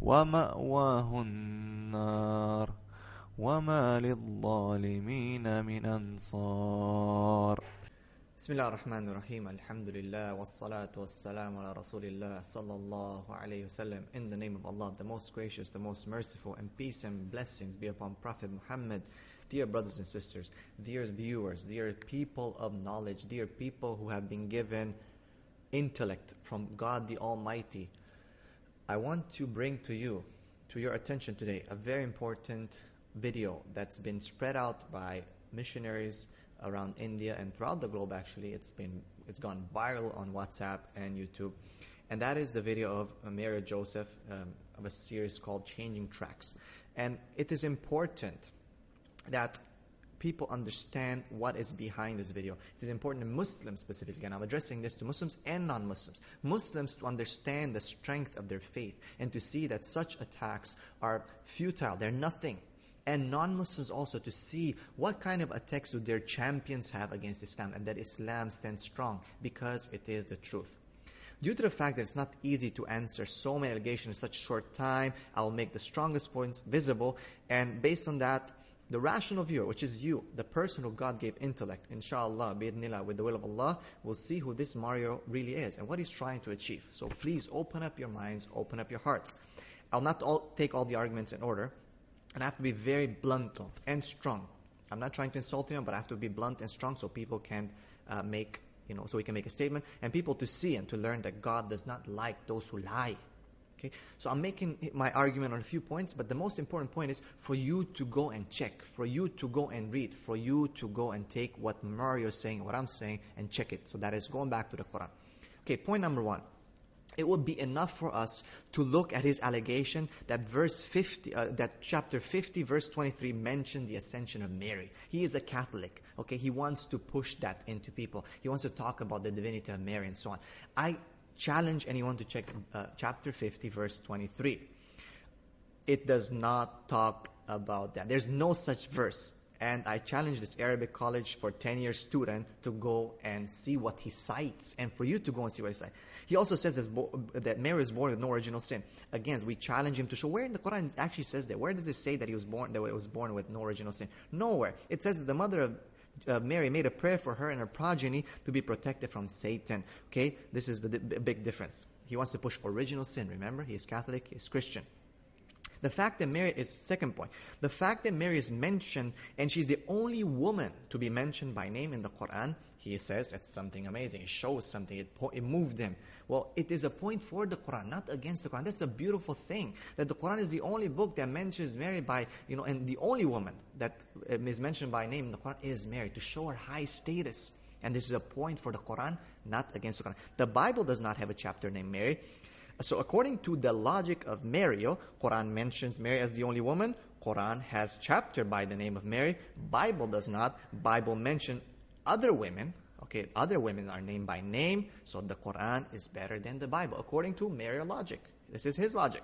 ومأواه النار وما للظالمين من أنصار بسم الله الرحمن الرحيم الحمد لله والصلاة والسلام على رسول الله صلى الله عليه وسلم In the name of Allah, the most gracious, the most merciful and peace and blessings be upon Prophet Muhammad Dear brothers and sisters, dear viewers, dear people of knowledge, dear people who have been given intellect from God the Almighty I want to bring to you, to your attention today, a very important video that's been spread out by missionaries around India and throughout the globe actually. It's been it's gone viral on WhatsApp and YouTube. And that is the video of Mario Joseph um, of a series called Changing Tracks. And it is important that people understand what is behind this video. It is important to Muslims specifically, and I'm addressing this to Muslims and non Muslims. Muslims to understand the strength of their faith and to see that such attacks are futile, they're nothing. And non Muslims also to see what kind of attacks do their champions have against Islam and that Islam stands strong because it is the truth. Due to the fact that it's not easy to answer so many allegations in such short time, I'll make the strongest points visible, and based on that, the rational viewer, which is you, the person who God gave intellect, inshallah, bi'idnillah, with the will of Allah, will see who this Mario really is and what he's trying to achieve. So please open up your minds, open up your hearts. I'll not all, take all the arguments in order, and I have to be very blunt and strong. I'm not trying to insult him, but I have to be blunt and strong so people can uh, make, you know, so we can make a statement, and people to see and to learn that God does not like those who lie. Okay? So I'm making my argument on a few points, but the most important point is for you to go and check, for you to go and read, for you to go and take what Mario is saying, what I'm saying, and check it. So that is going back to the Quran. Okay, point number one. It would be enough for us to look at his allegation that verse 50, uh, that chapter 50, verse 23 mentioned the ascension of Mary. He is a Catholic. Okay, he wants to push that into people. He wants to talk about the divinity of Mary and so on. I challenge anyone to check uh, chapter 50, verse 23. It does not talk about that. There's no such verse. And I challenge this Arabic college for 10 year student to go and see what he cites, and for you to go and see what he cites. He also says that Mary is born with no original sin. Again, we challenge him to show where in the Quran actually says that. Where does it say that he was born that was born with no original sin? Nowhere. It says that the mother of uh, Mary made a prayer for her and her progeny to be protected from Satan. Okay, this is the d- big difference. He wants to push original sin. Remember, he is Catholic, he is Christian. The fact that Mary is second point. The fact that Mary is mentioned and she's the only woman to be mentioned by name in the Quran he says it's something amazing. It shows something. It, it moved him. Well, it is a point for the Quran, not against the Quran. That's a beautiful thing. That the Quran is the only book that mentions Mary by, you know, and the only woman that um, mentioned by name in the Quran is Mary to show her high status. And this is a point for the Quran, not against the Quran. The Bible does not have a chapter named Mary. So according to the logic of Mario, Quran mentions Mary as the only woman. Quran has chapter by the name of Mary. Bible does not. Bible mention other women, okay, other women are named by name, so the Quran is better than the Bible, according to Mario logic. This is his logic.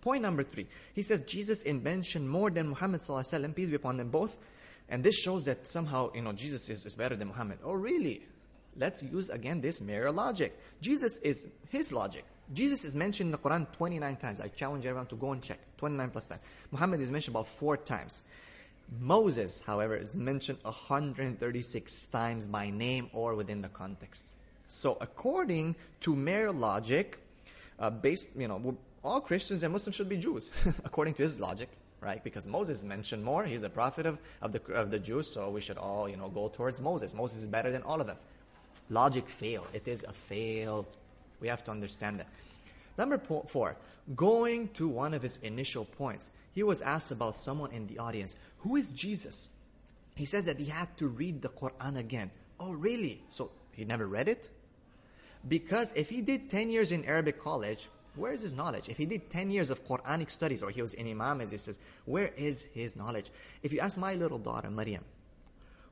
Point number three. He says Jesus invention more than Muhammad sallallahu peace be upon them both. And this shows that somehow, you know, Jesus is, is better than Muhammad. Oh, really? Let's use again this Mario logic. Jesus is his logic. Jesus is mentioned in the Quran 29 times. I challenge everyone to go and check. 29 plus times. Muhammad is mentioned about four times. Moses, however, is mentioned 136 times by name or within the context. So, according to mere logic, uh, based, you know, all Christians and Muslims should be Jews, according to his logic, right? Because Moses mentioned more. He's a prophet of, of, the, of the Jews, so we should all, you know, go towards Moses. Moses is better than all of them. Logic fail. It is a fail. We have to understand that. Number four, going to one of his initial points. He was asked about someone in the audience. Who is Jesus? He says that he had to read the Quran again. Oh, really? So he never read it? Because if he did 10 years in Arabic college, where is his knowledge? If he did 10 years of Quranic studies or he was an imam, as he says, where is his knowledge? If you ask my little daughter, Maryam,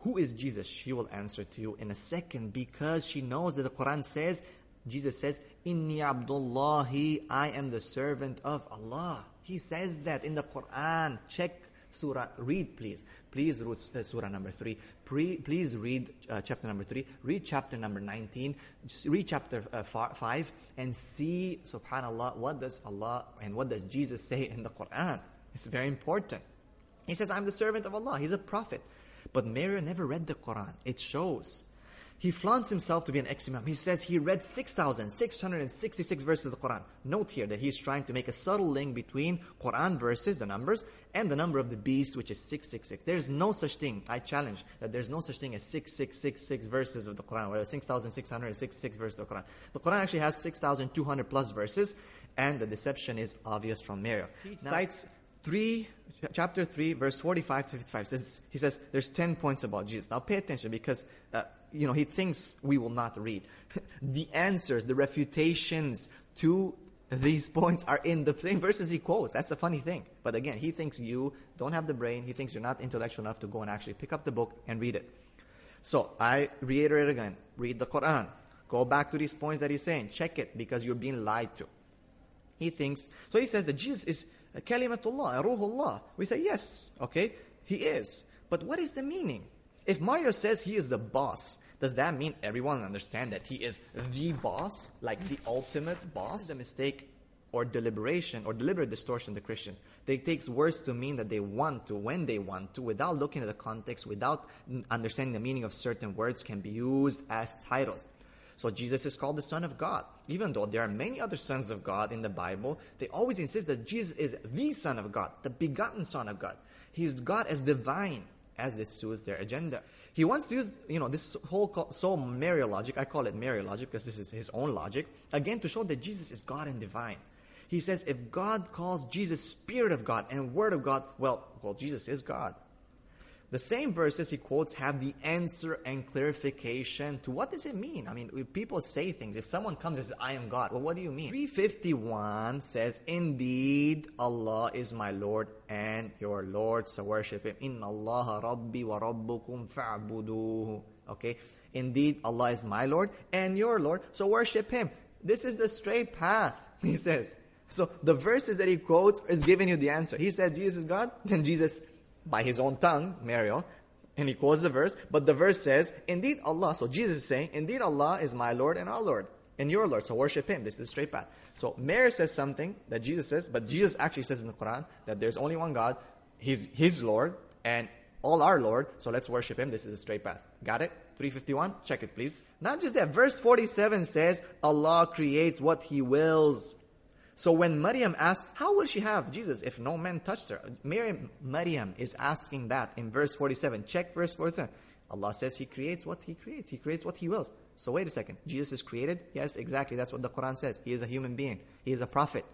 who is Jesus? She will answer to you in a second because she knows that the Quran says, Jesus says, Inni Abdullahi, I am the servant of Allah. He says that in the Quran. Check surah, read please. Please read uh, surah number 3. Pre, please read uh, chapter number 3. Read chapter number 19. Read chapter uh, 5 and see, subhanAllah, what does Allah and what does Jesus say in the Quran. It's very important. He says, I'm the servant of Allah. He's a prophet. But Mario never read the Quran. It shows. He flaunts himself to be an ex-imam. He says he read 6,666 verses of the Quran. Note here that he's trying to make a subtle link between Quran verses, the numbers, and the number of the beast, which is 666. There's no such thing, I challenge, that there's no such thing as 6666 verses of the Quran, or 6,666 verses of the Quran. The Quran actually has 6,200 plus verses, and the deception is obvious from Mario. He cites 3 chapter 3 verse 45 to 55 says he says there's 10 points about jesus now pay attention because uh, you know he thinks we will not read. The answers the refutations to these points are in the same verses he quotes. That's the funny thing. But again he thinks you don't have the brain. He thinks you're not intellectual enough to go and actually pick up the book and read it. So i reiterate again read the quran. Go back to these points that he's saying. Check it because you're being lied to. He thinks so he says that jesus is Kalimatullah, Ruhullah. We say, yes, okay, he is. But what is the meaning? If Mario says he is the boss, does that mean everyone understand that he is the boss, like the ultimate boss? This is a mistake or deliberation or deliberate distortion the Christians. They take words to mean that they want to, when they want to, without looking at the context, without understanding the meaning of certain words can be used as titles. So Jesus is called the Son of God. Even though there are many other sons of God in the Bible, they always insist that Jesus is the Son of God, the begotten Son of God. He is God as divine, as this suits their agenda. He wants to use, you know, this whole so Mario logic, I call it Mario logic because this is his own logic, again to show that Jesus is God and divine. He says if God calls Jesus Spirit of God and Word of God, well, well, Jesus is God. The same verses he quotes have the answer and clarification to what does it mean? I mean, people say things. If someone comes and says, I am God, well, what do you mean? 351 says, Indeed, Allah is my Lord and your Lord, so worship Him. Inna Allah Rabbi wa Rabbukum fa'buduhu. Okay? Indeed, Allah is my Lord and your Lord, so worship Him. This is the straight path, he says. So the verses that he quotes is giving you the answer. He said Jesus is God, then Jesus by his own tongue, Mario, and he quotes the verse, but the verse says, Indeed Allah, so Jesus is saying, Indeed Allah is my Lord and our Lord, and your Lord, so worship Him. This is a straight path. So Mario says something that Jesus says, but Jesus actually says in the Quran that there's only one God, He's His Lord, and all our Lord, so let's worship Him. This is a straight path. Got it? 351? Check it, please. Not just that, verse 47 says, Allah creates what He wills. So when Maryam asked, How will she have Jesus if no man touched her? Maryam, Maryam is asking that in verse 47. Check verse 47. Allah says He creates what He creates. He creates what He wills. So wait a second. Jesus is created? Yes, exactly. That's what the Quran says. He is a human being. He is a prophet.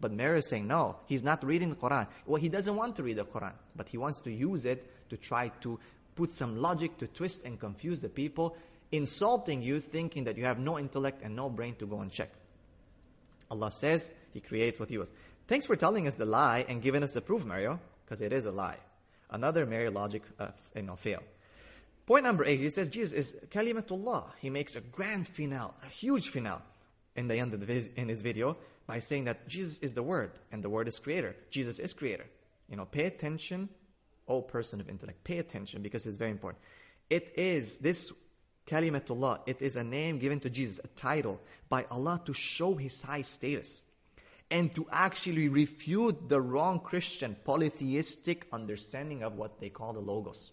But Mario is saying, no, he's not reading the Quran. Well, he doesn't want to read the Quran, but he wants to use it to try to put some logic to twist and confuse the people, insulting you, thinking that you have no intellect and no brain to go and check. Allah says He creates what He was. Thanks for telling us the lie and giving us the proof, Mario, because it is a lie. Another Mario logic, uh, you know, fail. Point number eight, he says Jesus is Kalimatullah. He makes a grand finale, a huge finale in the end of the in his video by saying that Jesus is the Word and the Word is Creator. Jesus is Creator. You know, pay attention, oh person of intellect, pay attention because it's very important. It is this Kalimatullah, it is a name given to Jesus, a title by Allah to show his high status and to actually refute the wrong Christian polytheistic understanding of what they call the Logos.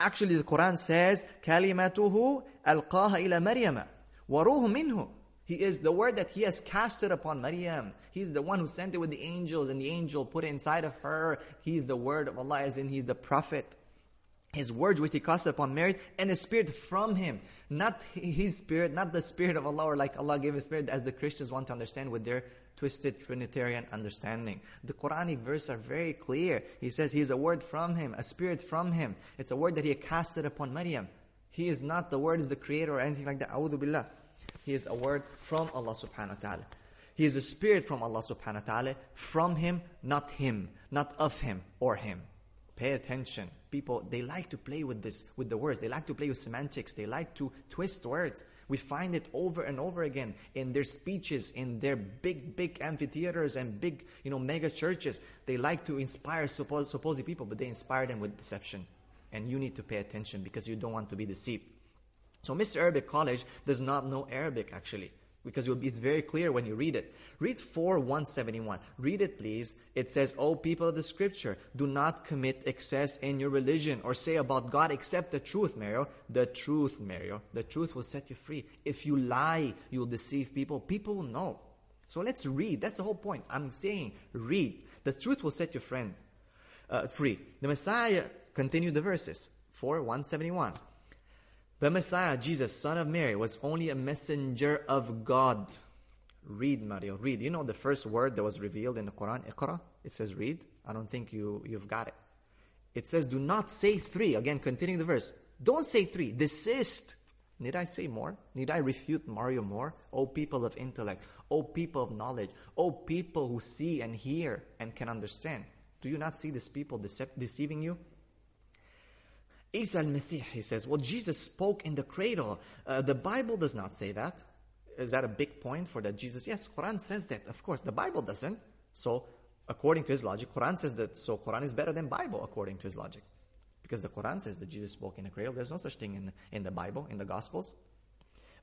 Actually, the Quran says, Kalimatuhu alqaha ila Maryama, waruhu minhu. He is the word that he has casted upon Maryam. He is the one who sent it with the angels, and the angel put it inside of her. He is the word of Allah, as in he is the prophet. His words which He casted upon Mary, and a spirit from Him. Not His spirit, not the spirit of Allah, or like Allah gave a spirit, as the Christians want to understand with their twisted Trinitarian understanding. The Quranic verses are very clear. He says He is a word from Him, a spirit from Him. It's a word that He casted upon Maryam. He is not the word is the creator or anything like that. A'udhu billah. He is a word from Allah subhanahu wa ta'ala. He is a spirit from Allah subhanahu wa ta'ala, from Him, not Him, not of Him or Him. Pay attention. People, they like to play with this, with the words. They like to play with semantics. They like to twist words. We find it over and over again in their speeches, in their big, big amphitheaters and big, you know, mega churches. They like to inspire suppose, supposed people, but they inspire them with deception. And you need to pay attention because you don't want to be deceived. So Mr. Arabic College does not know Arabic actually. Because it's very clear when you read it. Read 4 171. Read it, please. It says, O people of the scripture, do not commit excess in your religion or say about God except the truth, Mario. The truth, Mario. The truth will set you free. If you lie, you'll deceive people. People will know. So let's read. That's the whole point. I'm saying, read. The truth will set you friend, uh, free. The Messiah, continue the verses. 4 171. The Messiah, Jesus, son of Mary, was only a messenger of God. Read, Mario, read. You know the first word that was revealed in the Quran, Iqra? It says read. I don't think you, you've got it. It says, do not say three. Again, continuing the verse. Don't say three. Desist. Need I say more? Need I refute Mario more? O people of intellect. O people of knowledge. O people who see and hear and can understand. Do you not see these people dece- deceiving you? Isa al-Masih, he says, well, Jesus spoke in the cradle. Uh, the Bible does not say that. Is that a big point for that Jesus? Yes, Quran says that. Of course, the Bible doesn't. So, according to his logic, Quran says that. So, Quran is better than Bible according to his logic. Because the Quran says that Jesus spoke in a cradle. There's no such thing in, in the Bible, in the Gospels.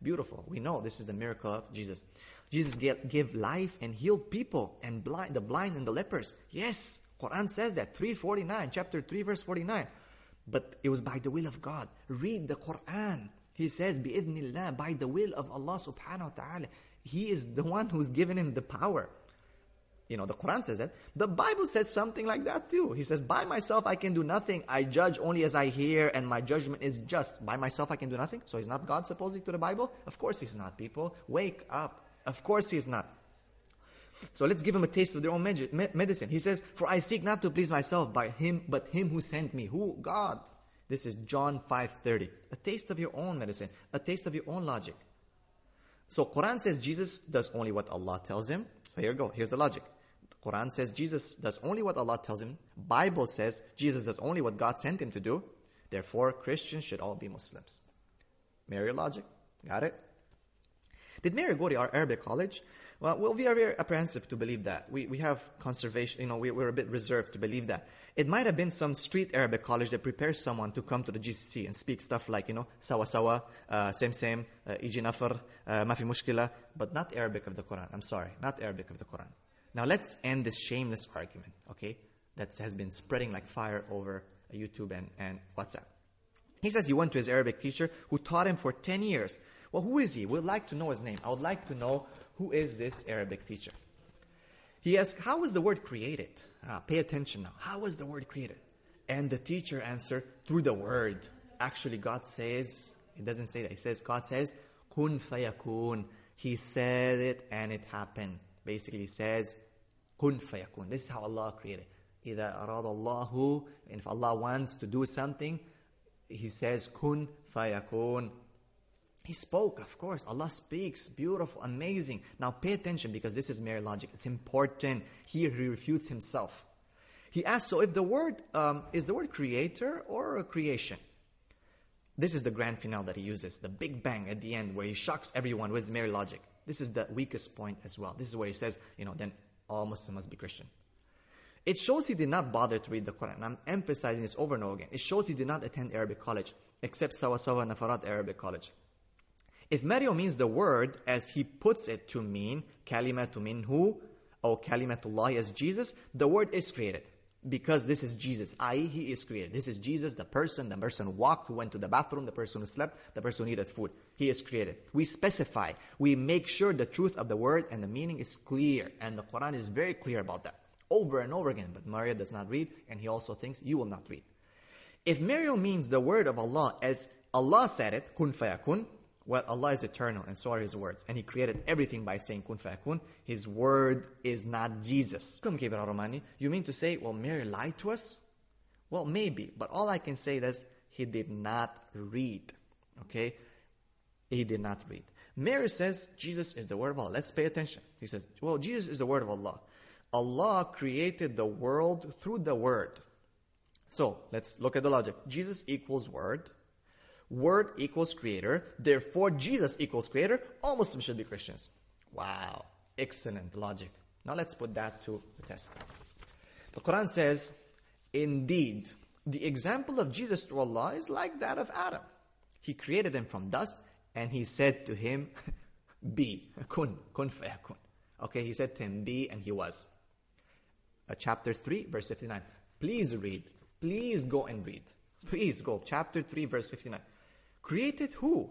Beautiful. We know this is the miracle of Jesus. Jesus gave, gave life and healed people and blind, the blind and the lepers. Yes, Quran says that. 349, chapter 3, verse 49. But it was by the will of God. Read the Quran. He says, bi'idhnillah, by the will of Allah subhanahu wa ta'ala. He is the one who's given him the power. You know, the Quran says that. The Bible says something like that too. He says, By myself I can do nothing. I judge only as I hear, and my judgment is just. By myself I can do nothing. So is not God supposing to the Bible? Of course he's not, people. Wake up. Of course he's not. So let's give him a taste of their own medicine. He says, For I seek not to please myself by him, but him who sent me. Who? God. This is John 5.30. A taste of your own medicine. A taste of your own logic. So Quran says Jesus does only what Allah tells him. So here you go. Here's the logic. Quran says Jesus does only what Allah tells him. Bible says Jesus does only what God sent him to do. Therefore, Christians should all be Muslims. Mario logic. Got it? Did Mario go to our Arabic college? Well, well, we are very apprehensive to believe that. We, we have conservation, you know, we, we're a bit reserved to believe that. It might have been some street Arabic college that prepares someone to come to the GCC and speak stuff like, you know, sawa sawa, uh, same same, uh, iji nafar, uh, mafi mushkila, but not Arabic of the Quran. I'm sorry, not Arabic of the Quran. Now let's end this shameless argument, okay, that has been spreading like fire over YouTube and, and WhatsApp. He says he went to his Arabic teacher who taught him for 10 years. Well, who is he? We'd like to know his name. I would like to know who is this Arabic teacher? He asked, How was the word created? Ah, pay attention now. How was the word created? And the teacher answered, Through the word. Actually, God says, it doesn't say that. He says, God says, Kun fayakun. He said it and it happened. Basically, he says, Kun fayakun. This is how Allah created. إذا أراد الله, and if Allah wants to do something, He says, Kun fayakun. He spoke, of course. Allah speaks. Beautiful, amazing. Now pay attention because this is mere logic. It's important. Here he refutes himself. He asks, so if the word, um, is the word creator or creation? This is the grand finale that he uses, the big bang at the end where he shocks everyone with mere logic. This is the weakest point as well. This is where he says, you know, then all Muslims must be Christian. It shows he did not bother to read the Quran. I'm emphasizing this over and over again. It shows he did not attend Arabic college, except Sawa Sawa Nafarat Arabic College. If Mario means the word as he puts it to mean kalimatu minhu or kalimatullah as Jesus, the word is created. because this is Jesus, i.e., he is created. This is Jesus, the person, the person walked, who went to the bathroom, the person who slept, the person who needed food. He is created. We specify, we make sure the truth of the word and the meaning is clear. And the Quran is very clear about that. Over and over again. But Mario does not read, and he also thinks you will not read. If Mario means the word of Allah as Allah said it, kun fayakun, well, Allah is eternal and so are His words. And He created everything by saying kun. His word is not Jesus. You mean to say, well, Mario lied to us? Well, maybe. But all I can say is he did not read. Okay? He did not read. Mario says Jesus is the word of Allah. Let's pay attention. He says, well, Jesus is the word of Allah. Allah created the world through the word. So let's look at the logic. Jesus equals word. Word equals creator. Therefore, Jesus equals creator. All Muslims should be Christians. Wow. Excellent logic. Now let's put that to the test. The Quran says, Indeed, the example of Jesus to Allah is like that of Adam. He created him from dust and he said to him, Be, kun, kun fayakun. Okay, he said to him, Be, and he was. Uh, chapter 3, verse 59. Please read. Please go and read. Please go. Chapter 3, verse 59. Created who?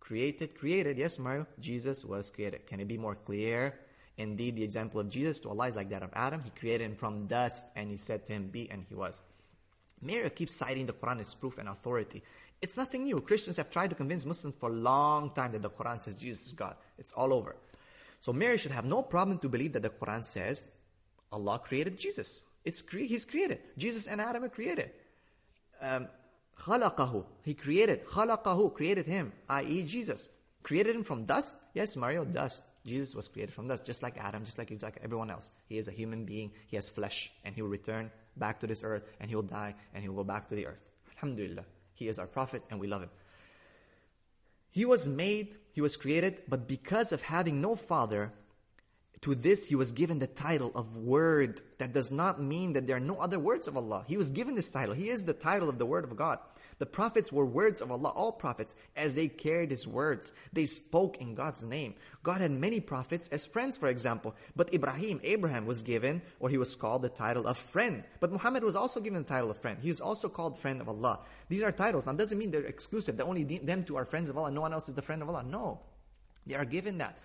Created, created. Yes, Mario. Jesus was created. Can it be more clear? Indeed, the example of Jesus to Allah is like that of Adam. He created him from dust and he said to him, Be, and he was. Mario keeps citing the Quran as proof and authority. It's nothing new. Christians have tried to convince Muslims for a long time that the Quran says Jesus is God. It's all over. So Mario should have no problem to believe that the Quran says Allah created Jesus. It's cre- He's created. Jesus and Adam are created. Um, خلقه. He created. خلقه. Created him. I.e. Jesus. Created him from dust? Yes, Mario, dust. Jesus was created from dust, just like Adam, just like, like everyone else. He is a human being. He has flesh. And he will return back to this earth. And he will die. And he will go back to the earth. Alhamdulillah. He is our prophet and we love him. He was made, he was created, but because of having no father, to this he was given the title of word. That does not mean that there are no other words of Allah. He was given this title. He is the title of the word of God. The prophets were words of Allah, all prophets, as they carried His words. They spoke in God's name. God had many prophets as friends, for example. But Ibrahim, Abraham, was given, or he was called the title of friend. But Muhammad was also given the title of friend. He is also called friend of Allah. These are titles. Now, doesn't mean they're exclusive, that only them two are friends of Allah, no one else is the friend of Allah. No. They are given that.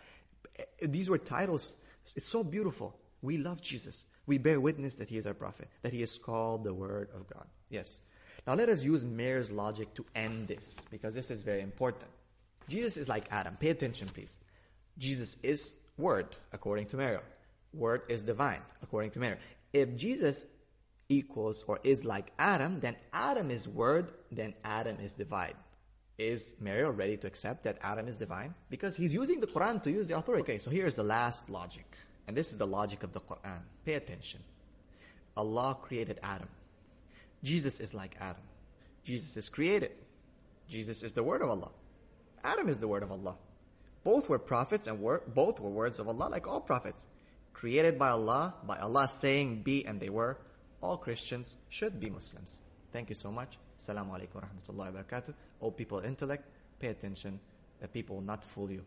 These were titles. It's so beautiful. We love Jesus. We bear witness that He is our prophet, that He is called the Word of God. Yes. Now let us use Mario's logic to end this, because this is very important. Jesus is like Adam. Pay attention, please. Jesus is Word, according to Mario. Word is divine, according to Mario. If Jesus equals or is like Adam, then Adam is Word, then Adam is divine. Is Mario ready to accept that Adam is divine? Because he's using the Quran to use the authority. Okay, so here's the last logic. And this is the logic of the Quran. Pay attention. Allah created Adam. Jesus is like Adam. Jesus is created. Jesus is the word of Allah. Adam is the word of Allah. Both were prophets and were, both were words of Allah like all prophets. Created by Allah, by Allah saying be and they were. All Christians should be Muslims. Thank you so much. Assalamu alaikum wa rahmatullahi wa barakatuh. All people intellect, pay attention that people will not fool you.